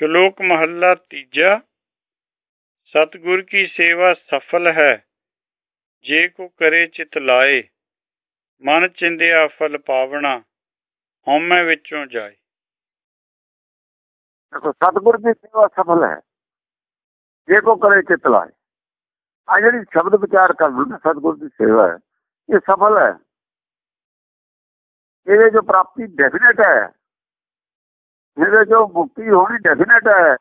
ਸ਼ਲੋਕ ਮਹੱਲਾ ਤੀਜਾ, ਸਤਿਗੁਰ ਕੀ ਸੇਵਾ ਸਫਲ ਹੈ? ਜੇ ਕੋ ਕਰੇ ਚਿਤ ਲਾਏ, ਮਨ ਚਿੰਦਿਆ ਫਲ ਪਾਵਣਾ, ਹਉਮੈ ਵਿੱਚੋਂ ਜਾਏ। ਦੇਖੋ, ਸਤਿਗੁਰ ਦੀ ਸੇਵਾ ਸਫਲ ਹੈ। ਜੇ ਕੋ ਕਰੇ ਚਿਤ ਲਾਏ। ਆ ਜਿਹੜੀ ਸ਼ਬਦ ਵਿਚਾਰ ਕਰਦੇ ਸਤਿਗੁਰ ਦੀ ਸੇਵਾ ਹੈ, ਇਹ ਸਫਲ ਹੈ। ਇਹਦੇ ਜੋ ਪ੍ਰਾਪਤੀ ਡੈਫੀਨਿਟ ਹੈ ਇਹਦੇ ਜੋ ਮੁਕਤੀ ਹੋਣੀ ਡੈਫੀਨੇਟ ਹੈ।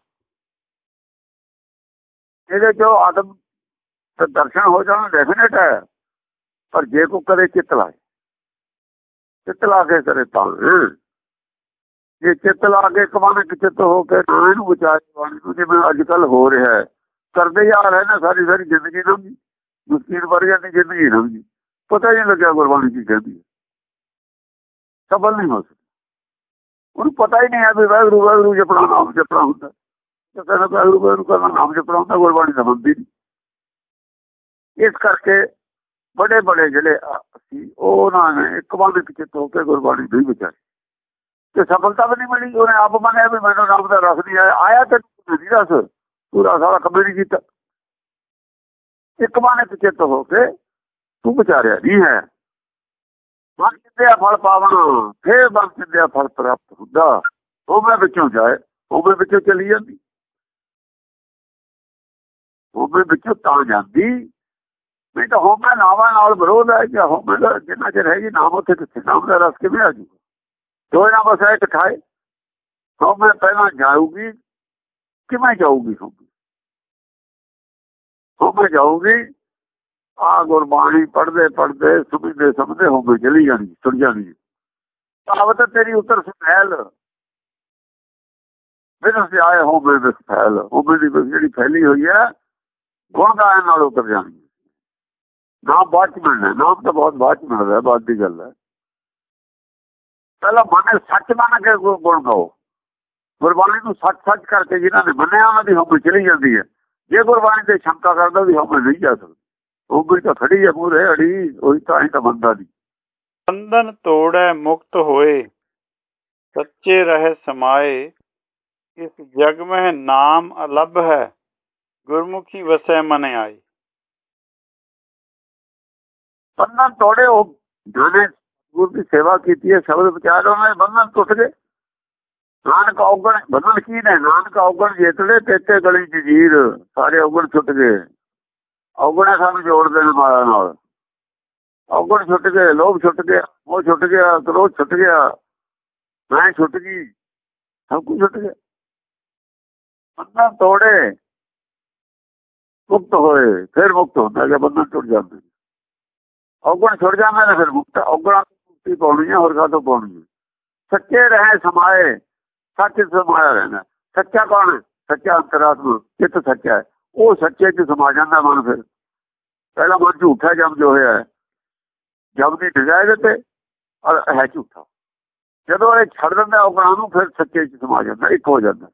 ਇਹਦੇ ਚੋਂ ਆਦਮ ਦਰਸ਼ਨ ਹੋ ਜਾਣਾ ਡੈਫੀਨੇਟ ਹੈ। ਪਰ ਜੇ ਕੋ ਕਦੇ ਚਿੱਤ ਲਾਏ, ਚਿੱਤ ਲਾ ਕੇ ਕਰੇ ਤਾਂ। ਜੇ ਚਿੱਤ ਲਾ ਕੇ ਕਮਾਨ ਚਿੱਤ ਹੋ ਕੇ ਨਾਮ ਨੂੰ ਵਿਚਾਰ ਬਾਣੀ ਨੂੰ ਜਿਵੇਂ ਅੱਜ ਕੱਲ ਹੋ ਰਿਹਾ ਹੈ। ਕਰਦੇ ਜਾ ਰਹੇ ਨਾ ਸਾਰੀ ਸਾਰੀ ਜ਼ਿੰਦਗੀ ਨੂੰ ਮੁਸਕਿਲ ਵਰਗਿਆਂ ਦੀ ਜ਼ਿੰਦਗੀ ਨੂੰ ਪਤਾ ਨਹੀਂ ਲੱਗਿਆ ਗੁਰਬਾਣੀ ਕੀ ਕਹਿੰਦੀ ਹੈ। ਸਫਲ ਨਹੀਂ ਹੋ ਸਕਦਾ। ਉਹਨੂੰ ਪਤਾ ਹੀ ਨਹੀਂ ਹੈ ਵੀ ਵਾਹਿਗੁਰੂ ਵਾਹਿਗੁਰੂ ਜਪਣਾ ਨਾਮ ਜਪਣਾ ਹੁੰਦਾ। ਤੇ ਕਹਿੰਦਾ ਵਾਹਿਗੁਰੂ ਵਾਹਿਗੁਰੂ ਕਰਨਾ ਨਾਮ ਜਪਣਾ ਹੁੰਦਾ, ਗੁਰਬਾਣੀ ਦਾ ਹੁੰਦੀ ਨਹੀਂ। ਇਸ ਕਰਕੇ ਬੜੇ ਬੜੇ ਜਿਹੜੇ ਸੀ ਉਹਨਾਂ ਨੇ ਇੱਕ ਵਾਰ ਦੇ ਪਿੱਛੇ ਤੋਂ ਕੇ ਗੁਰਬਾਣੀ ਦੀ ਵਿਚਾਰੀ ਤੇ ਸਫਲਤਾ ਵੀ ਨਹੀਂ ਮਿਲੀ, ਉਹਨੇ ਆਪ ਮੰਨਿਆ ਵੀ ਮੈਨੂੰ ਨਾਮ ਦਾ ਰਸ ਨਹੀਂ ਆਇਆ। ਆਇਆ ਤੇ ਨਹੀਂ ਰਸ, ਪੂਰਾ ਸਾਰਾ ਕੰਮ ਨਹੀਂ ਕੀਤਾ। ਇੱਕ ਵਾਰ ਪਿੱਛੇ ਤੋਂ ਹੋ ਕੇ ਤੂੰ ਵਿਚਾਰਿਆ ਨਹੀਂ ਹੈ। ਬੰਦ ਕਿਤੇ ਫਲ ਪਾਵਣਾ, ਫੇਰ ਬੰਦ ਕਿਤੇ ਫਲ ਪ੍ਰਾਪਤ ਹੁੰਦਾ। ਉਹ ਮੈਂ ਵਿੱਚੋਂ ਜਾਏ ਉਹ ਮੈਂ ਵਿੱਚੋਂ ਚਲੀ ਜਾਂਦੀ। ਉਹ ਮੈਂ ਵਿੱਚੋਂ ਤਾਂ ਜਾਂਦੀ। ਵੀ ਤਾਂ ਹੋਮੇ ਨਾਵਾਂ ਨਾਲ ਵਿਰੋਧ ਹੈ ਕਿ ਹੋਮੇ ਦਾ ਜਿੰਨਾ ਚਿਰ ਹੈਗੀ ਨਾਮ ਉੱਥੇ ਕਿੱਥੇ, ਨਾਮ ਦਾ ਰਸ ਕਿਵੇਂ ਆ ਜੂਗਾ ਦੋ ਨਾ ਬਸ ਇੱਕ ਠਾਏ ਹੋਮੇ ਪਹਿਲਾਂ ਜਾਊਗੀ, ਕਿਵੇਂ ਜਾਊਗੀ ਹੋਮੇ? ਹੋਮੇ ਜਾਊਗੀ ਆ ਗੁਰਬਾਣੀ ਪੜਦੇ ਪੜਦੇ ਸੁਭੀਦੇ ਸਮਝਦੇ ਹੋਵੇ ਚਲੀ ਜਾਣੀ ਸੁਣ ਜਾਣੀ। ਭਾਵਤ ਤੇਰੀ ਉਤਰ ਸੁਨੈਲ। ਬਿਨਾਂ ਸੇ ਆਏ ਹੋਵੇ ਵਿੱਚ ਫੈਲ ਹੋਵੇ ਦੀ ਜਿਹੜੀ ਫੈਲੀ ਹੋਈ ਹੈ, ਗੁਣ ਗਾਇਨ ਨਾਲ ਉਤਰ ਜਾਣੀ। ਨਾਮ ਬਾਅਦ ਚ ਮਿਲਣਾ ਨਾਮ ਤਾਂ ਬਹੁਤ ਬਾਅਦ ਚ ਮਿਲਦਾ ਬਾਅਦ ਦੀ ਗੱਲ ਹੈ। ਪਹਿਲਾਂ ਮਨ ਸੱਚ ਮੰਨ ਕੇ ਗੁਣ ਗਾਓ। ਗੁਰਬਾਣੀ ਨੂੰ ਸੱਚ ਸੱਚ ਕਰਕੇ ਜਿਨ੍ਹਾਂ ਨੇ ਮੰਨਿਆ, ਉਹਨਾਂ ਦੀ ਹੋਵੇ ਚਲੀ ਜਾਂਦੀ ਹੈ। ਜੇ ਗੁਰਬਾਣੀ ਤੇ ਸ਼ੰਕਾ ਕਰਦਾ, ਉਹਦੀ ਹੋਵੇ ਨਹੀਂ ਜਾ ਸਕਦਾ। ਉਹ ਵੀ ਤਾਂ ਖੜੀ ਹੈ ਮੂਰੇ ਅੜੀ ਉਹੀ ਤਾਂ ਹੀ ਤਾਂ ਬੰਦਾ ਦੀ ਬੰਧਨ ਤੋੜੈ ਮੁਕਤ ਹੋਏ ਸੱਚੇ ਰਹੇ ਸਮਾਏ ਇਸ ਜਗ ਮਹਿ ਨਾਮ ਅਲੱਭ ਹੈ ਗੁਰਮੁਖੀ ਵਸੈ ਮਨ ਆਏ। ਬੰਧਨ ਤੋੜੇ ਉਹ ਜਿਹਨੇ ਗੁਰ ਦੀ ਸੇਵਾ ਕੀਤੀ ਹੈ ਸ਼ਬਦ ਵਿਚਾਰ ਉਹਨਾਂ ਬੰਧਨ ਟੁੱਟ ਗਏ। ਨਾਨਕ ਔਗਣ ਬੰਧਨ ਕੀ ਨੇ? ਨਾਨਕ ਔਗਣ ਜੇਤੜੇ ਤੇਤੇ ਗਲੀ ਜੀਰ ਸਾਰੇ ਔਗਣ ਛੁੱਟ ਗਏ। ਔਗਣਾ ਸਾਨੂੰ ਜੋੜਦੇ ਨੇ ਮਾਇਆ ਨਾਲ। ਔਗਣ ਛੁੱਟ ਗਏ, ਲੋਭ ਛੁੱਟ ਗਿਆ, ਉਹ ਛੁੱਟ ਗਿਆ, ਕ੍ਰੋਧ ਛੁੱਟ ਗਿਆ, ਮੈਂ ਛੁੱਟ ਗਈ, ਸਭ ਕੁਝ ਛੁੱਟ ਗਿਆ। ਬੰਦਾ ਤੋੜੇ, ਮੁਕਤ ਹੋਏ, ਫਿਰ ਮੁਕਤ ਹੁੰਦਾ, ਜੇ ਬੰਦਾ ਟੁੱਟ ਜਾਂਦਾ। ਔਗਣ ਛੁੱਟ ਜਾਂਦਾ ਨਾ ਫਿਰ ਮੁਕਤ, ਔਗਣਾ ਮੁਕਤੀ ਪਾਉਣੀ ਹੈ ਹੋਰ ਕਾਹਤੋਂ ਪਾਉਣੀ ਹੈ ਸੱਚੇ ਰਹੇ, ਸਮਾਏ, ਸੱਚ ਸਮਾਇਆ ਰਹਿਣਾ। ਸੱਚਾ ਕੌਣ ਸੱਚਾ ਅੰਤਰਾਤਮਾ, ਚਿੱਤ ਸੱਚਾ ਹੈ। ਉਹ ਸੱਚੇ ਚ ਸਮਾ ਜਾਂਦਾ ਮਨ ਫਿਰ। ਪਹਿਲਾ ਮਨ ਝੂਠਾ ਜਮ ਜੋ ਹੋਇਆ ਹੈ। ਜਮ ਦੀ ਡਿਜ਼ਾਇਰ ਤੇ ਔਰ ਹੈ ਝੂਠਾ। ਜਦੋਂ ਇਹ ਛੱਡ ਦਿੰਦਾ ਉਹ ਗਾਂ ਨੂੰ ਫਿਰ ਸੱਚੇ ਚ ਸਮਾ ਜਾਂਦਾ ਇੱਕ ਹੋ ਜਾਂਦਾ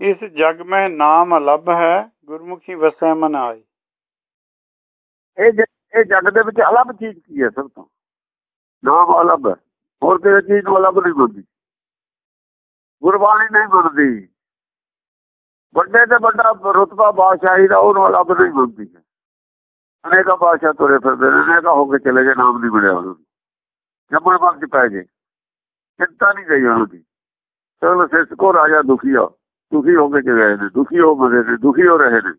ਇਸ ਜਗ ਮੈਂ ਨਾਮ ਅਲੱਭ ਹੈ ਗੁਰਮੁਖੀ ਵਸੈ ਮਨ ਆਏ। ਇਹ ਇਹ ਜਗ ਦੇ ਵਿੱਚ ਅਲੱਭ ਚੀਜ਼ ਕੀ ਹੈ ਸਭ ਤੋਂ? ਨਾਮ ਅਲੱਭ ਹੋਰ ਕਿਸੇ ਚੀਜ਼ ਨੂੰ ਅਲੱਭ ਨਹੀਂ ਮੰਨਦੀ। ਗੁਰਬਾਣੀ ਨਹੀਂ ਮੰਨਦੀ। ਵੱਡੇ ਤੇ ਵੱਡਾ ਰਤਬਾ ਬਾਦਸ਼ਾਹੀ ਦਾ ਉਹਨੂੰ ਅਲੱਗ ਨਹੀਂ ਮੰਨਦੀ ਹੈ ਅਨੇਕਾਂ ਬਾਦਸ਼ਾਹ ਤੁਰੇ ਫਿਰਦੇ ਨੇ ਅਨੇਕਾਂ ਹੋ ਕੇ ਚਲੇ ਗਏ, ਨਾਮ ਨਹੀਂ ਮਿਲਿਆ ਉਹਨੂੰ ਜੰਮਣ ਵਕਤ ਪੈ ਗਏ। ਚਿੰਤਾ ਨਹੀਂ ਗਈ ਉਹਨਾਂ ਦੀ। ਚਲੋ ਸਿਸ ਕੋ ਰਾਜਾ ਦੁਖੀ ਹੋ ਦੁਖੀ ਹੋ ਕੇ ਗਏ ਨੇ, ਦੁਖੀ ਹੋ ਮਰੇ ਨੇ, ਦੁਖੀ ਹੋ ਰਹੇ ਨੇ।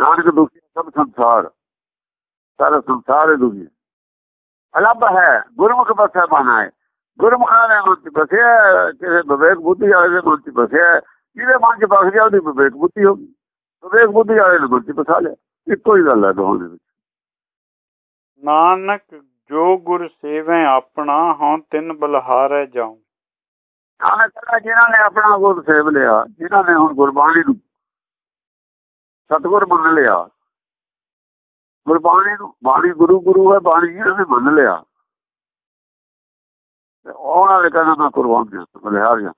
ਨਾਨਕ ਦੁਖੀ ਸਭ ਸੰਸਾਰ। ਸਾਰਾ ਸੰਸਾਰ ਦੁਖੀ ਅਲੱਬ ਹੈ, ਗੁਰਮੁਖ ਬਸਾ ਬਣਾ ਹੈ। ਗੁਰਮੁਖਾਂ ਦੇ ਮਨ ਬਸਿਆ ਕਿਸੇ ਵਿਵੇਕ ਬੁੱਧੀ ਵਾਲੇ ਦੇ ਮਨ ਬਸਿਆ ਜਿਹਦੇ ਮਨ ਚ ਬਸ ਗਿਆ ਉਹਦੀ ਵਿਵੇਕ ਬੁੱਧੀ ਹੋ ਗਈ। ਵਿਵੇਕ ਬੁੱਧੀ ਵਾਲੇ ਨੇ ਚ ਬਸਾ ਲਿਆ। ਇੱਕੋ ਹੀ ਗੱਲ ਹੈ ਦੋਹਾਂ ਦੇ ਵਿੱਚ। ਨਾਨਕ ਜੋ ਗੁਰ ਸੇਵੈ ਆਪਣਾ ਹਾਂ ਤਿੰਨ ਬਲਹਾਰੈ ਜਾਉ। ਨਾਨਕ ਕਹਿੰਦਾ ਜਿਨ੍ਹਾਂ ਨੇ ਆਪਣਾ ਗੁਰ ਸੇਵ ਲਿਆ ਜਿਨ੍ਹਾਂ ਨੇ ਹੁਣ ਗੁਰਬਾਣੀ ਨੂੰ ਸਤਗੁਰ ਮੰਨ ਲਿਆ। ਗੁਰਬਾਣੀ ਨੂੰ ਬਾਣੀ ਗੁਰੂ ਗੁਰੂ ਹੈ ਬਾਣੀ ਜਿਹਨਾਂ ਨੇ ਮੰਨ ਲਿਆ। ਉਹਨਾਂ ਨੇ ਕਹਿੰਦਾ ਮੈਂ ਕੁਰਬਾਨ ਜਾ ਬਲਿਹਾਰ ਜਾ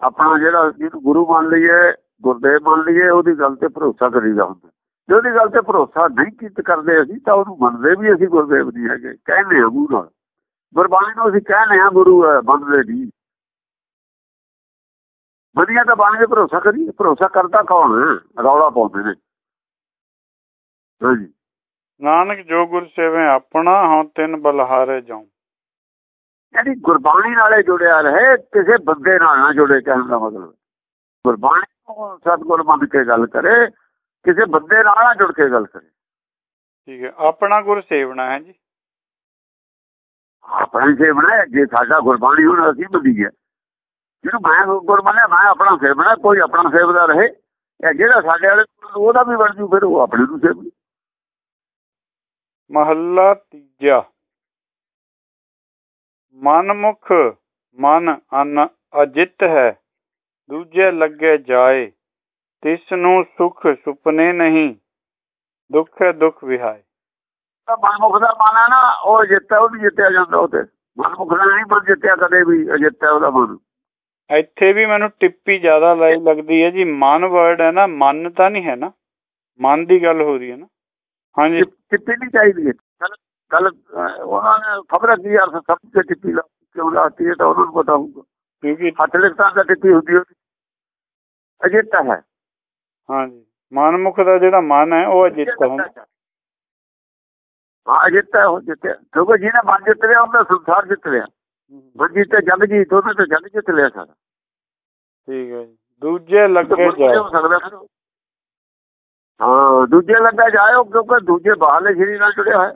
ਆਪਣਾ ਜਿਹੜਾ ਜਿਹਨੂੰ ਗੁਰੂ ਮੰਨ ਲਈਏ, ਗੁਰਦੇਵ ਮੰਨ ਲਈਏ, ਉਹਦੀ ਗੱਲ ਤੇ ਭਰੋਸਾ ਕਰੀਦਾ ਹੁੰਦਾ। ਜੇ ਉਹਦੀ ਗੱਲ ਤੇ ਭਰੋਸਾ ਨਹੀਂ ਕੀਤ ਕਰਦੇ ਅਸੀਂ, ਤਾਂ ਉਹਨੂੰ ਮੰਨਦੇ ਵੀ ਅਸੀਂ ਗੁਰਦੇਵ ਨਹੀਂ ਹੈਗੇ, ਕਹਿੰਦੇ ਆ ਮੂੰਹ ਨਾਲ। ਗੁਰਬਾਣੀ ਨੂੰ ਅਸੀਂ ਕਹਿੰਦੇ ਆ ਗੁਰੂ ਮੰਨਦੇ ਨਹੀਂ। ਵਧੀਆ ਤਾਂ ਬਾਣੀ ਕੇ ਭਰੋਸਾ ਕਰੀ, ਭਰੋਸਾ ਕਰਦਾ ਕੌਣ ਰੌਲਾ ਪਾਉਂਦੇ ਨੇ। ਹਾਂਜੀ। ਨਾਨਕ ਜੋ ਗੁਰ ਸੇਵੇ ਆਪਣਾ ਹਾਂ ਤਿੰਨ ਬਲਹਾਰੇ ਜਾਉ। ਯਾਨੀ ਗੁਰਬਾਣੀ ਨਾਲੇ ਜੁੜਿਆ ਰਹੇ ਕਿਸੇ ਬੰਦੇ ਨਾਲ ਨਾ ਜੁੜੇ ਕਹਿਣ ਦਾ ਮਤਲਬ। ਗੁਰਬਾਣੀ ਨੂੰ ਸਤਿਗੁਰ ਮੰਨ ਕੇ ਗੱਲ ਕਰੇ ਕਿਸੇ ਬੰਦੇ ਨਾਲ ਨਾ ਜੁੜ ਕੇ ਗੱਲ ਕਰੇ। ਠੀਕ ਹੈ ਆਪਣਾ ਗੁਰ ਸੇਵਣਾ ਹੈ ਜੀ। ਆਪਣਾ ਸੇਵਣਾ ਹੈ, ਜੇ ਸਾਡਾ ਗੁਰਬਾਣੀ ਹੁਣ ਅਸੀਂ ਬੰਦੀ ਹੈ ਜਿਹਨੂੰ ਮੈਂ ਗੁਰ ਮੰਨਿਆ ਮੈਂ ਆਪਣਾ ਸੇਵਣਾ ਕੋਈ ਆਪਣਾ ਸੇਵਦਾ ਰਹੇ। ਇਹ ਜਿਹੜਾ ਸਾਡੇ ਵਾਲੇ ਉਹਦਾ ਵੀ ਬਣ ਜੂ ਫਿਰ ਉਹ ਆਪਣੇ ਨੂੰ ਸੇਵ ਮਹੱਲਾ ਤੀਜਾ। ਮਨਮੁਖ ਮਨ ਅਨ ਅਜਿਤ ਹੈ ਦੂਜੇ ਲੱਗੇ ਜਾਏ ਤਿਸ ਨੂੰ ਸੁਖ ਸੁਪਨੇ ਨਹੀਂ ਦੁੱਖ ਹੈ ਦੁੱਖ ਵਿਹਾਏ। ਤਾਂ ਮਨਮੁਖ ਦਾ ਮਨ ਹੈ ਨਾ ਉਹ ਜਿੱਤਿਆ ਉਹ ਵੀ ਜਿੱਤਿਆ ਜਾਂਦਾ ਉਹ ਤੇ। ਮਨਮੁਖ ਦਾ ਨਹੀਂ ਮਨ ਜਿੱਤਿਆ ਕਦੇ ਵੀ ਜਿੱਤਿਆ ਉਹਦਾ ਮਨ। ਇੱਥੇ ਵੀ ਮੈਨੂੰ ਟਿੱਪੀ ਜ਼ਿਆਦਾ ਲਾਈ ਲੱਗਦੀ ਹੈ ਜੀ ਮਨ ਵਰਡ ਹੈ ਨਾ ਮਨ ਤਾਂ ਨਹੀਂ ਹੈ ਨਾ। ਮਨ ਦੀ ਗੱਲ ਹੋ ਰਹੀ ਹੈ ਨਾ। ਹਾਂਜੀ। ਟਿੱਪੀ ਨਹੀਂ ਚਾਹੀਦੀ। ਗੱਲ ਗੱਲ ਅਹ, ਉਹਨਾਂ ਨੇ ਖਬਰ ਕੀ ਅਰਥ ਸਭ ਤੇ ਟਿੱਪੀ ਲਾ ਕਿਉਂ ਲਾਤੀ ਹੈ ਤਾਂ ਉਹਨਾਂ ਨੂੰ ਪਤਾ ਹੋਊਗਾ। ਕਿਉਂਕਿ ਹੱਥ ਲਿਖਤਾਂ ਦਾ ਟਿੱਪੀ ਹੁੰਦੀ ਉਹਦੀ। ਅਜਿੱਤ ਹੈ। ਹਾਂਜੀ। ਮਨਮੁਖ ਦਾ ਜਿਹੜਾ ਮਨ ਹੈ ਉਹ ਅਜਿੱਤ ਹੈ। ਹਾਂ ਅਜਿੱਤ ਹੈ ਜਿੱਤਿਆ ਕਿਉਂਕਿ ਜਿਹਨੇ ਮਨ ਜਿੱਤ ਲਿਆ ਉਹਦਾ ਸੰਸਾਰ ਜਿੱਤ ਲਿਆ। ਮਨ ਜਿੱਤੇ ਜਗ ਜੀ ਦੋਨੇ ਤੇ ਜਗ ਜਿੱਤ ਲਿਆ ਸਾਰਾ। ਠੀਕ ਹੈ ਦੂਜੇ ਲੱਗੇ ਹੋ ਜਾਏ। ਹਾਂ ਦੂਜੇ ਲੱਗਾ ਜਾਇਓ ਕਿਉਂਕਿ ਦੂਜੇ ਬਾਹਰਲੇ ਸ਼ਰੀਰ ਨਾਲ ਜੁੜਿਆ ਹੋਇਆ।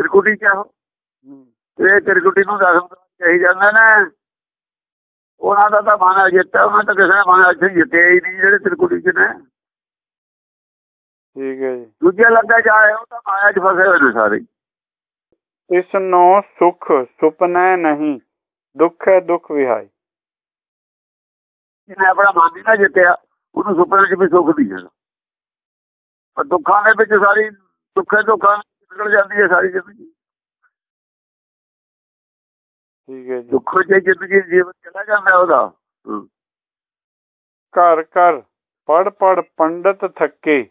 ਤਿਰਕੁਟੀ ਚਾਹੋ ਇਹ ਤਿਰਕੁਟੀ ਨੂੰ ਦੱਸ ਕਹੀ ਜਾਂਦੇ ਨੇ ਉਹਨਾਂ ਦਾ ਤਾਂ ਮਨ ਜਿੱਤਿਆ ਉਹਨਾਂ ਤਾਂ ਕਿਸੇ ਮਨ ਇੱਥੇ ਜਿੱਤਿਆ ਹੀ ਨਹੀਂ ਜਿਹੜੇ ਤਿਰਕੁਟੀ ਚ ਨੇ। ਠੀਕ ਹੈ ਜੀ। ਦੂਜੇ ਲੱਗਾ ਜਾਏ ਉਹ ਤਾਂ ਮਾਇਆ 'ਚ ਫਸੇ ਹੋਏ ਨੇ ਸਾਰੇ। ਇਸ ਨੂੰ ਸੁਖ ਸੁਪਨਾ ਨਹੀਂ ਦੁੱਖ ਹੈ ਦੁੱਖ ਵਿਹਾਈ। ਜਿਹਨੇ ਆਪਣਾ ਮਨ ਨਹੀਂ ਨਾ ਜਿੱਤਿਆ ਉਹਨੂੰ ਸੁਪਨੇ 'ਚ ਵੀ ਸੁੱਖ ਨਹੀਂ ਹੈ ਪਰ ਦੁੱਖਾਂ ਦੇ ਵਿੱਚ ਸਾਰੀ ਦੁੱਖੇ ਦੁੱਖਾਂ ਨਿਕਲ ਜਾਂਦੀ ਹੈ ਸਾਰੀ ਜ਼ਿੰਦਗੀ ਠੀਕ ਹੈ ਜੀ ਦੁੱਖ 'ਚ ਹੀ ਜ਼ਿੰਦਗੀ ਜੀਵਨ ਚਲਾ ਜਾਂਦਾ ਉਹਦਾ ਹਮ। ਘਰ ਘਰ ਪੜ ਪੜ ਪੰਡਤ ਥੱਕੇ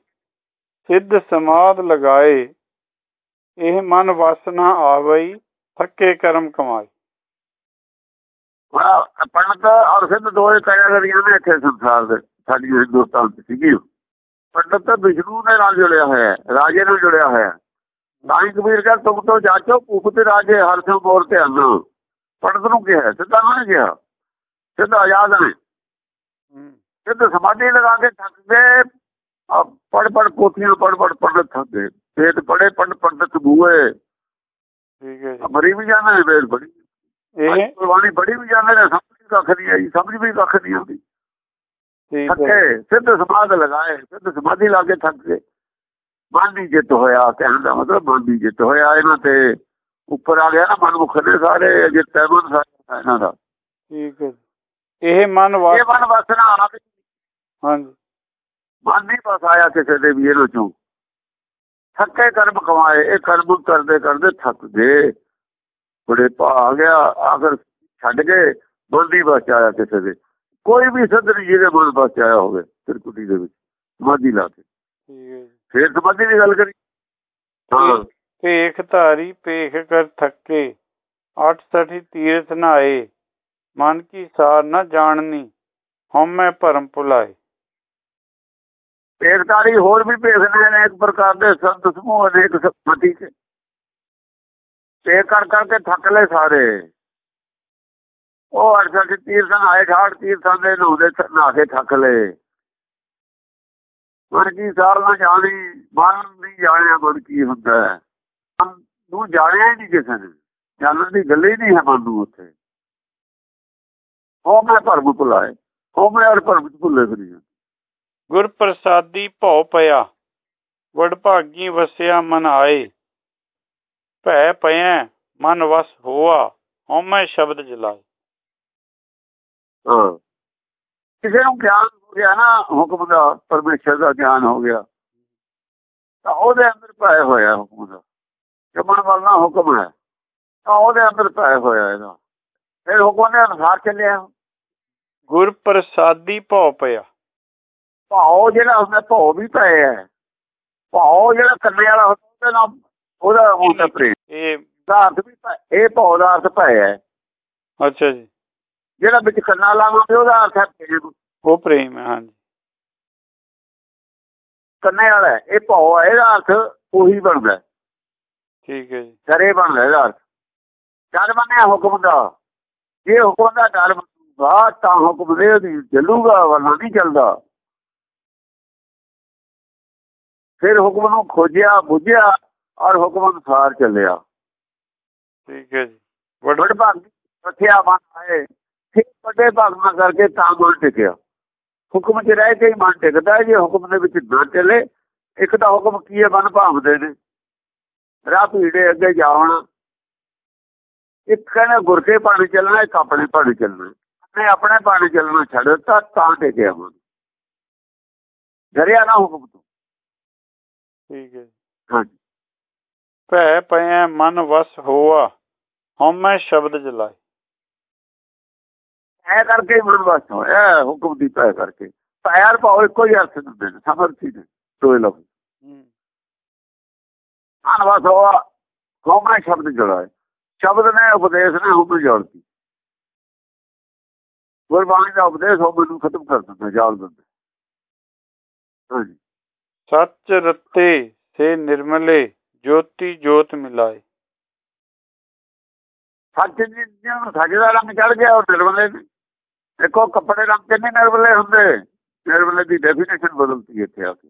ਸਿੱਧ ਸਮਾਦ ਲਗਾਏ ਇਹ ਮਨ ਵਾਸਨਾ ਆਵਈ ਥੱਕੇ ਕਰਮ ਕਮਾਏ ਹਾਂ ਪੰਡਤ ਔਰ ਸਿੱਧ ਦੋਏ ਕੈਟਾਗਰੀਆਂ ਨੇ ਇੱਥੇ ਸੰਸਾਰ ਦੇ ਸਾਡੀ ਹਿੰਦੁਸਤਾਨ 'ਚ ਸੀਗੀ ਪੰਡਤ ਤਾਂ ਵਿਸ਼ਨੂੰ ਦੇ ਨਾਲ ਜੁੜਿਆ ਹੋਇਆ ਹੈ ਰਾਜੇ ਨਾਲ ਜੁੜਿਆ ਹੋਇਆ ਹੈ ਹੀ ਕਬੀਰ ਕਹਿੰਦਾ ਤੁਮ ਤੋਂ ਜਾਚੋ ਭੂਪ ਤੇ ਰਾਜੇ ਹਰ ਸੋ ਮੋਰ ਤੇ ਅੰਨ ਪੰਡਤ ਨੂੰ ਕਿਹਾ ਸਿੱਧਾ ਨੂੰ ਕਿਹਾ। ਸਿੱਧਾ ਆਜ਼ਾਦ ਨੇ ਸਿੱਧ ਸਮਾਧੀ ਲਗਾ ਕੇ ਥੱਕ ਗਏ। ਪੜ ਪੜ ਪੋਥੀਆਂ ਪੜ ਪੜ ਪੰਡਤ ਥੱਕ ਗਏ। ਵੇਦ ਪੜੇ ਪੰਡ ਪੰਡਤ ਬੂਏ ਠੀਕ ਹੈ ਜੀ। ਮਰੀ ਵੀ ਜਾਂਦੇ ਨੇ ਵੇਦ ਪੜੀ ਇਹ? ਗੁਰਬਾਣੀ ਪੜੀ ਵੀ ਜਾਂਦੇ ਨੇ ਸਮਝ ਵੀ ਕੱਖ ਨਹੀਂ ਆਈ ਸਮਝ ਵੀ ਕੱਖ ਨਹੀਂ ਆਉਂਦੀ। ਠੀਕ ਹੈ। ਥੱਕੇ ਸਿੱਧ ਸਮਾਧ ਲਗਾਏ ਸਿੱਧ ਸਮਾਧੀ ਲਾ ਕੇ ਥੱਕ ਗਏ। ਮਨ ਦੀ ਜਿੱਤ ਹੋਇਆ ਕਹਿਣ ਦਾ ਮਤਲਬ ਮਨ ਦੀ ਜਿੱਤ ਹੋਇਆ ਇਹਨਾਂ ਤੇ ਉੱਪਰ ਆ ਗਿਆ ਨਾ ਮਨ ਮੁਖ ਦੇ ਸਾਰੇ ਜਿੱਤ ਹੈ ਮਨ ਸਾਰਾ ਇਹਨਾਂ ਦਾ। ਠੀਕ ਹੈ। ਇਹ ਮਨ ਇਹ ਮਨ ਵਸਣਾ ਆਪ ਹਾਂਜੀ। ਮਨ ਨਹੀਂ ਬਸ ਆਇਆ ਕਿਸੇ ਦੇ ਵੀ ਇਹਨੂੰ ਚੋਂ। ਥੱਕੇ ਕਰਮ ਕਮਾਏ ਇਹ ਕਰਮ ਕਰਦੇ ਕਰਦੇ ਥੱਕ ਗਏ। ਬੜੇ ਆ ਗਿਆ ਆਖਰ ਛੱਡ ਗਏ ਬੰਦੀ ਬਚ ਆਇਆ ਕਿਸੇ ਦੇ। ਕੋਈ ਵੀ ਸੱਜਣ ਜਿਹਦੇ ਮਨ ਬਚ ਆਇਆ ਹੋਵੇ ਤਿਰਕੁਟੀ ਦੇ ਵਿੱਚ ਸਮਾਧੀ ਲਾ ਕੇ। ਠੀਕ ਹੈ ਜੀ। ਫੇਰ ਸਮਾਧੀ ਦੀ ਗੱਲ ਕਰੀ ਹਾਂ। ਭੇਖ ਧਾਰੀ ਭੇਖ ਕਰ ਥੱਕੇ ਅੱਠ ਸਠੀ ਤੀਰਥ ਨਾਏ ਮਨ ਕੀ ਸਾਰ ਨਾ ਜਾਣਨੀ ਹਉਮੈ ਭਰਮ ਭੁਲਾਏ। ਪੇਰਦਾਰੀ ਹੋਰ ਵੀ ਭੇਖਦੇ ਨੇ ਇੱਕ ਪ੍ਰਕਾਰ ਦੇ ਸੰਤ ਸਮੂਹ ਅਨੇਕ ਮਤੀ ਚ। ਤੇ ਕਰ ਕਰਕੇ ਥੱਕ ਲੈ ਸਾਰੇ। ਉਹ ਅਰਸਾ ਦੇ ਤੀਰਥਾਂ ਆਏ ਠਾੜ ਤੀਰਥਾਂ ਦੇ ਨਹਾਉਂਦੇ ਨਹਾ ਕੇ ਥੱਕ ਲਏ। ਮਨ ਕੀ ਸਾਰ ਨਾ ਜਾਣੀ ਮਨ ਨਹੀਂ ਜਾਣਿਆ ਮਨ ਕੀ ਹੁੰਦਾ ਹੈ? ਨੂੰ ਜਾਣਿਆ ਹੀ ਨਹੀਂ ਕਿਸੇ ਨੇ। ਜਾਣਨ ਦੀ ਗੱਲ ਹੀ ਨਹੀਂ ਹੈ ਮਨ ਨੂੰ ਉੱਥੇ। ਉਹ ਮੈਂ ਭਰਮ ਭੁਲਾਏ। ਉਹ ਮੈਂ ਭਰਮ ਭੁੱਲੇ ਫਿਰੀ ਗੁਰ ਪ੍ਰਸਾਦੀ ਭਉ ਪਿਆ। ਵਡ ਭਾਗੀ ਵਸਿਆ ਮਨ ਆਏ। ਭੈ ਪਿਆ ਮਨ ਵਸ ਹੋਆ। ਹਉਮੈ ਸ਼ਬਦ ਜਲਾਏ। ਹਾਂ। ਕਿਸੇ ਨੂੰ ਗਿਆਨ ਹੋ ਗਿਆ ਨਾ ਹੁਕਮ ਦਾ ਪਰਮੇਸ਼ਰ ਦਾ ਗਿਆਨ ਹੋ ਗਿਆ ਤਾਂ ਉਹਦੇ ਅੰਦਰ ਪਾਇਆ ਹੋਇਆ ਹੁਕਮ ਦਾ। ਜਮਨ ਵਾਲਾ ਹੁਕਮ ਹੈ ਤਾਂ ਉਹਦੇ ਅੰਦਰ ਪਾਇਆ ਹੋਇਆ ਇਹਦਾ। ਫਿਰ ਹੁਕਮ ਦੇ ਅਨੁਸਾਰ ਚੱਲਿਆ ਗੁਰ ਪ੍ਰਸਾਦੀ ਭਉ ਪਿਆ। ਭਾਉ ਜਿਹੜਾ ਹੁੰਦਾ ਭਾਉ ਵੀ ਪਏ ਹੈ ਭਾਉ ਜਿਹੜਾ ਕੰਨੇ ਵਾਲਾ ਹੁੰਦਾ ਉਹਦੇ ਨਾਲ ਉਹਦਾ ਹੁੰਦਾ ਪ੍ਰੇਮ ਇਹ ਦਾ ਅਰਥ ਵੀ ਇਹ ਭਾਉ ਦਾ ਅਰਥ ਪਾਇਆ ਹੈ ਅੱਛਾ ਜੀ। ਜਿਹੜਾ ਵਿੱਚ ਕੰਨਾ ਲਾਵਾਂਗੇ ਉਹਦਾ ਅਰਥ ਹੈ ਪ੍ਰੇਮ ਉਹ ਪ੍ਰੇਮ ਹੈ ਹਾਂਜੀ। ਕੰਨੇ ਵਾਲਾ। ਇਹ ਭਉ ਹੈ ਇਹਦਾ ਅਰਥ ਉਹੀ ਬਣਦਾ। ਠੀਕ ਹੈ ਜੀ। ਡਰੇ ਬਣਦਾ ਇਹਦਾ ਅਰਥ ਡਰ ਮੰਨਿਆ ਹੁਕਮ ਦਾ ਜੇ ਹੁਕਮ ਦਾ ਡਰ ਮੰਨੂਗਾ ਤਾਂ ਹੁਕਮ ਦੇ ਅਧੀਨ ਚੱਲੂਗਾ ਵਰਨਾ ਨਹੀਂ ਚੱਲਦਾ। ਫਿਰ ਹੁਕਮ ਨੂੰ ਖੋਜਿਆ ਬੁੱਝਿਆ ਔਰ ਹੁਕਮ ਅਨੁਸਾਰ ਚੱਲਿਆ। ਠੀਕ ਹੈ ਜੀ। ਵੱਡ ਭਾਗ ਰੱਖਿਆ ਮਨ ਆਏ। ਫਿਰ ਵੱਡੇ ਭਾਗ ਕਰਕੇ ਤਾਂ ਮਨ ਟਿਕਿਆ। ਹੁਕਮ 'ਚ ਰਹਿ ਕੇ ਹੀ ਮਨ ਟਿਕਦਾ ਹੈ। ਜੇ ਹੁਕਮ ਦੇ ਵਿੱਚ ਨਾ ਚੱਲੇ ਇੱਕ ਤਾਂ ਹੁਕਮ ਕੀ ਹੈ? ਮਨ ਭਾਵਦੇ ਨੇ। ਰਾਹ ਭੀੜੇ ਅੱਗੇ ਜਾਵਣਾ ਇੱਕ ਕਹਿੰਦਾ ਗੁਰ ਕੇ ਪਾਣੀ ਚੱਲਣਾ ਇੱਕ ਆਪਣੇ ਪਾਣੀ ਚੱਲਣਾ। ਨੇ ਆਪਣੇ ਪਾਣੀ ਚੱਲਣਾ ਛੱਡ ਦਿੱਤਾ ਤਾਂ ਟਿਕਿਆ ਮਨ ਡਰਿਆ ਨਾ ਹੁਕਮ ਤੋਂ। ਠੀਕ ਹੈ। ਹਾਂਜੀ। ਭੈ ਪਿਆ ਮਨ ਵਸ ਹੋਆ ਹਉਮੈ ਸ਼ਬਦ ਜਲਾਏ। ਐ ਕਰਕੇ ਮਨ ਵਸ ਹੋਇਆ ਹੁਕਮ ਦੀ ਪੈ ਕਰਕੇ। ਪਿਆਰ ਭਾਵੇਂ ਇੱਕੋ ਹੀ ਅਰਥ ਦਿੰਦੇ ਨੇ ਸਮਰਥੀ ਨੇ ਦੋਏ ਲਫ਼ਜ਼। ਹੂੰ। ਮਨ ਵਸ ਹੋਆ ਹਉਮੈ ਸ਼ਬਦ ਜੁੜਾਏ ਸ਼ਬਦ ਨੇ ਉਪਦੇਸ਼ ਨੇ ਹੁਕਮ ਜੋੜਤੀ। ਗੁਰਬਾਣੀ ਦਾ ਉਪਦੇਸ਼ ਹੁਕਮ ਨੂੰ ਖਤਮ ਕਰ ਦਿੰਦਾ ਜਾਲ ਦਿੰਦਾ। ਸੱਚ ਰਤੇ ਸੇ ਨਿਰਮਲੇ ਜੋਤੀ ਜੋਤ ਮਿਲਾਏ। ਸੱਚ ਜੀ ਜਿਹਨੂੰ ਸੱਚ ਦਾ ਰੰਗ ਚੜ ਗਿਆ ਉਹ ਨਿਰਮਲੇ ਨੇ। ਦੇਖੋ, ਕੱਪੜੇ ਰੰਗ ਕਿੰਨੇ ਨਿਰਮਲੇ ਹੁੰਦੇ। ਨਿਰਮਲੇ ਦੀ ਡੈਫੀਨੇਸ਼ਨ ਬਦਲਤੀ ਇੱਥੇ ਆ ਕੇ।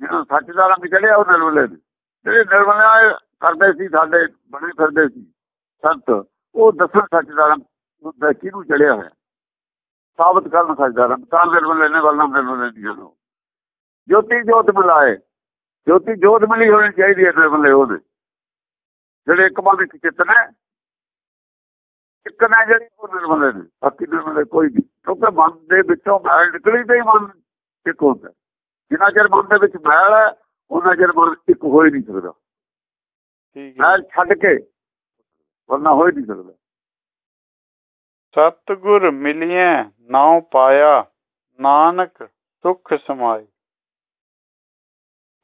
ਜਿਹਨੂੰ ਸੱਚ ਦਾ ਰੰਗ ਚੜਿਆ ਉਹ ਨਿਰਮਲੇ ਨੇ। ਜਿਹੜੇ ਨਿਰਮਲੇ ਕਰਦੇ ਸੀ, ਸਾਡੇ ਬਣੇ ਫਿਰਦੇ ਸੀ, ਸੰਤ, ਉਹ ਦੱਸਣ ਸੱਚ ਦਾ ਰੰਗ ਹੁੰਦਾ ਕਿਹਨੂੰ ਚੜਿਆ ਹੋਇਆ? ਸਾਬਤ ਕਰਨ ਸੱਚ ਦਾ ਰੰਗ, ਤਾਂ ਨਿਰਮਲੇ ਨੇ ਵੱਲਾਂ ਨਿਰਮਲੇ ਦੀਆਂ ਨੂੰ ਜੋਤੀ ਜੋਤ ਮਿਲਾਏ। ਜੋਤੀ ਜੋਤ ਮਿਲੀ ਹੋਣੀ ਚਾਹੀਦੀ ਹੈ ਨਿਰਮਲੇ ਉਹਦੇ। ਜਿਹੜੇ ਇੱਕ ਮਨ ਚਿੱਤ ਨੇ ਇੱਕ ਨਾ ਜਿਹੜੀ ਉਹ ਨਿਰਮਲੇ ਨੇ ਬਾਕੀ ਨਿਰਮਲੇ ਕੋਈ ਨਹੀਂ। ਕਿਉਂਕਿ ਮਨ ਦੇ ਵਿੱਚੋਂ ਮੈਲ ਨਿਕਲੀ ਤੇ ਮਨ ਇੱਕ ਹੁੰਦਾ। ਜਿੰਨਾ ਚਿਰ ਮਨ ਦੇ ਵਿੱਚ ਮੈਲ ਹੈ ਉਹਨਾਂ ਚਿਰ ਮਨ ਇੱਕ ਹੋ ਹੀ ਨਹੀਂ ਸਕਦਾ। ਠੀਕ ਹੈ। ਮੈਲ ਛੱਡ ਕੇ ਵਰਨਾ ਹੋ ਹੀ ਨਹੀਂ ਸਕਦਾ। ਸਤਗੁਰ ਮਿਲਿਐ ਨਾਉ ਪਾਇਆ ਨਾਨਕ ਸੁਖ ਸਮਾਏ।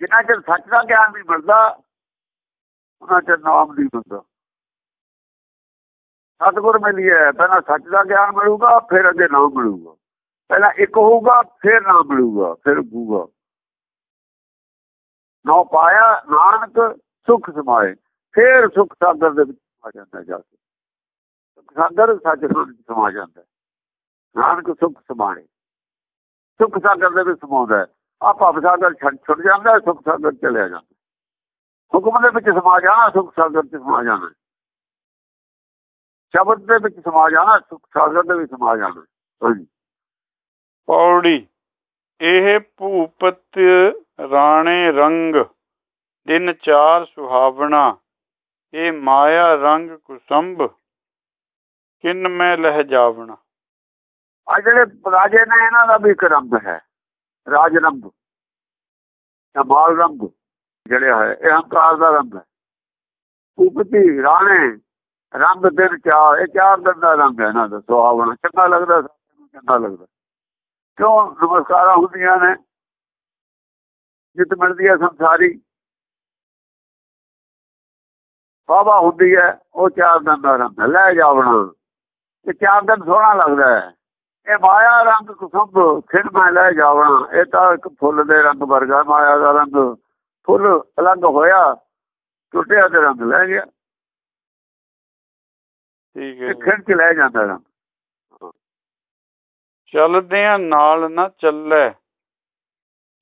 ਜਿੰਨਾ ਚਿਰ ਸੱਚ ਦਾ ਗਿਆਨ ਨਹੀਂ ਮਿਲਦਾ ਉਹਨਾਂ ਚਿਰ ਨਾਮ ਨਹੀਂ ਮਿਲਦਾ ਸਤਗੁਰ ਮਿਲਿਆ ਪਹਿਲਾਂ ਸੱਚ ਦਾ ਗਿਆਨ ਮਿਲੂਗਾ, ਫਿਰ ਅੱਗੇ ਨਾਮ ਮਿਲੂਗਾ। ਪਹਿਲਾਂ ਇੱਕ ਹੋਊਗਾ, ਫਿਰ ਨਾਮ ਮਿਲੂਗਾ, ਫਿਰ ਹੋਊਗਾ। ਨਾ ਪਾਇਆ, ਨਾਨਕ ਸੁਖ ਸਮਾਏ, ਫਿਰ ਸੁਖ ਸਾਗਰ ਦੇ ਵਿੱਚ ਆ ਜਾਂਦਾ ਜਾ ਕੇ। ਸੁਖ ਸਾਗਰ ਸੱਚ ਵਿੱਚ ਸਮਾ ਜਾਂਦਾ ਨਾਨਕ ਸੁਖ ਸਮਾਏ। ਸੁਖ ਸਾਗਰ ਦੇ ਵਿੱਚ ਸਮਾਉਂਦਾ ਹੈ। ਆ ਭਵ ਸਾਗਰ ਛੱਡ ਛੁੱਟ ਜਾਂਦਾ ਸੁਖ ਸਾਗਰ ਚਲਿਆ ਜਾਂਦਾ ਹੁਕਮ ਦੇ ਵਿੱਚ ਸਮਾ ਜਾਣਾ, ਸੁਖ ਸਾਗਰ ਚ ਸਮਾ ਜਾਣਾ ਸ਼ਬਦ ਦੇ ਵਿੱਚ ਸਮਾ ਜਾਣਾ ਸੁਖ ਸਾਗਰ ਦੇ ਵਿੱਚ ਸਮਾ ਜਾਣਾ ਹਾਂਜੀ। ਪੌੜੀ ਇਹ ਭੂਪਤ ਰਾਣੇ ਰੰਗ ਦਿਨ ਚਾਰ ਸੁਹਾਵਣਾ ਇਹ ਮਾਇਆ ਰੰਗ ਕੁਸੰਭ ਕਿਨ ਮੈਂ ਲਹਿ ਜਾਵਣਾ। ਆ ਜਿਹੜੇ ਰਾਜੇ ਨੇ ਇਹਨਾਂ ਦਾ ਵੀ ਇੱਕ ਰੰਗ ਹੈ ਰਾਜ ਰੰਗ ਜਾਂ ਬਾਲ ਰੰਗ ਜਿਹੜੇ ਹੈ ਇਹ ਹੰਕਾਰ ਦਾ ਰੰਗ ਹੈ। ਉਪਤੀ ਰਾਣੇ ਰੰਗ ਦਿਨ ਚਾਰ, ਇਹ ਚਾਰ ਦਿਨ ਦਾ ਰੰਗ ਹੈ ਨਾ ਦਾ ਸੁਹਾਵਣਾ ਚੰਗਾ ਲੱਗਦਾ ਚੰਗਾ ਲੱਗਦਾ। ਕਿਉਂ? ਨਮਸਕਾਰਾਂ ਹੁੰਦੀਆਂ ਨੇ। ਜਿੱਤ ਮਿਲਦੀ ਹੈ ਸੰਸਾਰੀ। ਬਾਬਾ ਹੁੰਦੀ ਹੈ, ਉਹ ਚਾਰ ਦਿਨ ਦਾ ਰੰਗ ਲੈ ਜਾਵਣਾ ਇਹ ਚਾਰ ਦਿਨ ਸੋਹਣਾ ਲੱਗਦਾ ਹੈ। ਇਹ ਮਾਇਆ ਰੰਗ ਕੁਸੰਭ ਖਿੜ ਮੈਂ ਲੈ ਜਾਵਣਾ ਇਹ ਤਾਂ ਇੱਕ ਫੁੱਲ ਦੇ ਰੰਗ ਵਰਗਾ ਮਾਇਆ ਦਾ ਰੰਗ। ਫੁੱਲ ਅਲੱਗ ਹੋਇਆ, ਟੁੱਟਿਆ ਤੇ ਰੰਗ ਲੈ ਗਿਆ। ਠੀਕ ਹੈ ਲੈ ਜਾਂਦਾ ਰੰਗ ਚਲਦਿਆਂ ਨਾਲ ਨਾ ਚੱਲੇ।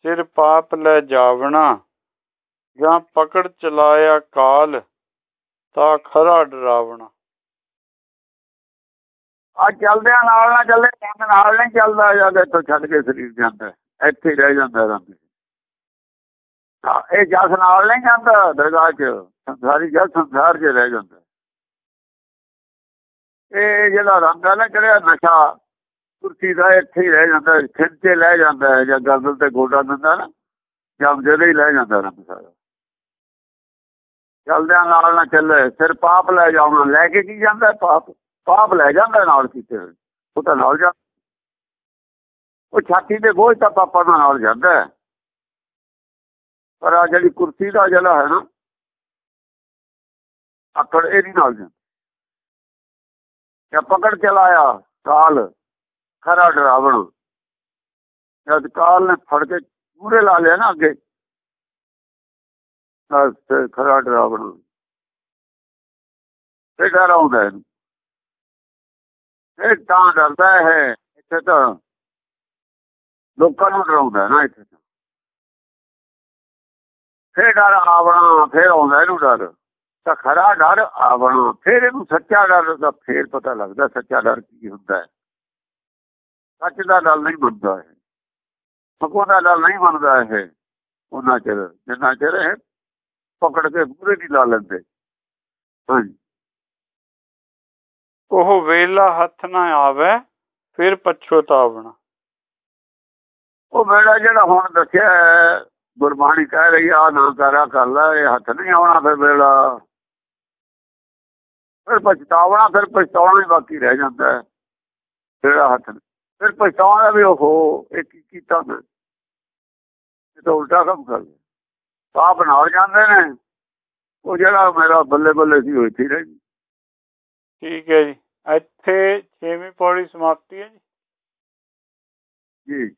ਸਿਰ ਪਾਪ ਲੈ ਜਾਵਣਾ ਜਾਂ ਪਕੜ ਚਲਾਇਆ ਕਾਲ ਤਾਂ ਖਰਾ ਡਰਾਵਣਾ। ਆ ਚੱਲਦਿਆਂ ਨਾਲ ਨਾ ਚੱਲੇ ਰੰਗ ਨਾਲ ਨਹੀਂ ਚੱਲਦਾ ਜਦ ਇੱਥੋਂ ਛੱਡ ਕੇ ਸਰੀਰ ਜਾਂਦਾ। ਇੱਥੇ ਰਹਿ ਜਾਂਦਾ ਰੰਗ ਇਹ ਜਸ ਨਾਲ ਨਹੀਂ ਜਾਂਦਾ ਦਰਗਾਹ 'ਚ। ਸੰਸਾਰੀ ਜਸ ਸੰਸਾਰ 'ਚ ਰਹਿ ਜਾਂਦਾ। ਇਹ ਜਿਹੜਾ ਰੰਗ ਹੈ ਨਾ, ਜਿਹੜਾ ਨਸ਼ਾ ਕੁਰਸੀ ਦਾ ਇੱਥੇ ਹੀ ਰਹਿ ਜਾਂਦਾ ਖਿੰਡ ਤੇ ਲੈ ਜਾਂਦਾ ਹੈ ਜਾਂ ਗਰਦਨ ਤੇ ਗੋਡਾ ਦਿੰਦਾ ਨਾ ਜਦ ਜਿਹੜੇ ਹੀ ਲੈ ਜਾਂਦਾ ਰੰਗ ਸਾਰਾ। ਚਲਦਿਆਂ ਨਾਲ ਨਾ ਚੱਲੇ ਸਿਰ ਪਾਪ ਲੈ ਜਾਉਣਾ, ਲੈ ਕੇ ਕੀ ਜਾਂਦਾ ਪਾਪ? ਪਾਪ ਲੈ ਜਾਂਦਾ ਨਾਲ ਕੀਤੇ ਹੋਏ। ਉਹ ਤਾਂ ਨਾਲ ਜਾ ਉਹ ਛਾਤੀ ਦੇ ਬੋਝ ਤਾਂ ਪਾਪਾ ਨਾਲ ਜਾਂਦਾ ਪਰ ਆ ਜਿਹੜੀ ਕੁਰਸੀ ਦਾ ਜਲਾ ਹੈ ਨਾ ਅਕੜ ਇਹ ਨਹੀਂ ਨਾਲ ਜਾਂਦਾ। ਜਾਂ ਪਕੜ ਕੇ ਲਾਇਆ ਕਾਲ, ਖਰਾ ਡਰਾਵਣ। ਜਦ ਕਾਲ ਨੇ ਫੜ ਕੇ ਪੂਰੇ ਲਾ ਲਿਆ ਨਾ ਅੱਗੇ। ਬਸ ਫਿਰ ਖਰਾ ਡਰਾਵਣ। ਇਹ ਡਰ ਆਉਂਦਾ ਇਹਨੂੰ ਇਹ ਤਾਂ ਡਰਦਾ ਹੈ ਇੱਥੇ ਤਾਂ। ਲੋਕਾਂ ਨੂੰ ਡਰਾਉਂਦਾ ਨਾ ਇੱਥੇ ਤਾਂ। ਫੇਰ ਡਰ ਆਵਣਾ, ਫੇਰ ਆਉਂਦਾ ਇਹਨੂੰ ਡਰ। ਤਾਂ ਖਰਾ ਡਰ ਆਵਣਾ ਫੇਰ ਇਹਨੂੰ ਸੱਚਾ ਡਰ ਦਾ ਫੇਰ ਪਤਾ ਲੱਗਦਾ ਸੱਚਾ ਡਰ ਕੀ ਹੁੰਦਾ ਹੈ। ਸੱਚ ਦਾ ਡਰ ਨਹੀਂ ਮੰਨਦਾ ਹੈ ਸਗੋਂ ਦਾ ਡਰ ਨਹੀਂ ਮੰਨਦਾ ਹੈ ਉਹਨਾਂ ਚਿਰ ਜਿੰਨਾ ਚਿਰ ਇਹ ਪਕੜ ਕੇ ਪੂਰੇ ਨਹੀਂ ਲਾ ਲੈਂਦੇ। ਹਾਂਜੀ। ਉਹ ਵੇਲਾ ਹੱਥ ਨਾ ਆਵੇ ਫਿਰ ਪਛਤਾਵਣਾ ਉਹ ਵੇਲਾ ਜਿਹੜਾ ਹੁਣ ਦੱਸਿਆ ਹੈ, ਗੁਰਬਾਣੀ ਕਹਿ ਰਹੀ ਆ ਨਾ ਕਰਾ ਕਰ ਲੈ ਇਹ ਹੱਥ ਨਹੀਂ ਆਉਣਾ ਫਿਰ ਵੇਲਾ। ਫਿਰ ਪਛਤਾਵਣਾ ਫਿਰ ਪਛਤਾਉਣਾ ਹੀ ਬਾਕੀ ਰਹਿ ਜਾਂਦਾ ਹੈ। ਜਿਹੜਾ ਹੱਥ ਫਿਰ ਪਛਤਾਉਣਾ ਵੀ ਉਹ ਇਹ ਕੀ ਕੀਤਾ ਮੈਂ? ਇਹ ਤਾਂ ਉਲਟਾ ਕੰਮ ਕਰ ਲਿਆ ਪਾਪ ਨਾਲ ਜਾਂਦੇ ਨੇ। ਉਹ ਜਿਹੜਾ ਮੇਰਾ ਬੱਲੇ ਬੱਲੇ ਸੀ ਉਹ ਇੱਥੇ ਹੀ ਰਹਿ। ਠੀਕ ਹੈ ਜੀ। ਇੱਥੇ 6ਵੀਂ ਪੌੜੀ ਸਮਾਪਤੀ ਹੈ ਜੀ। ਜੀ।